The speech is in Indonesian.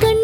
kan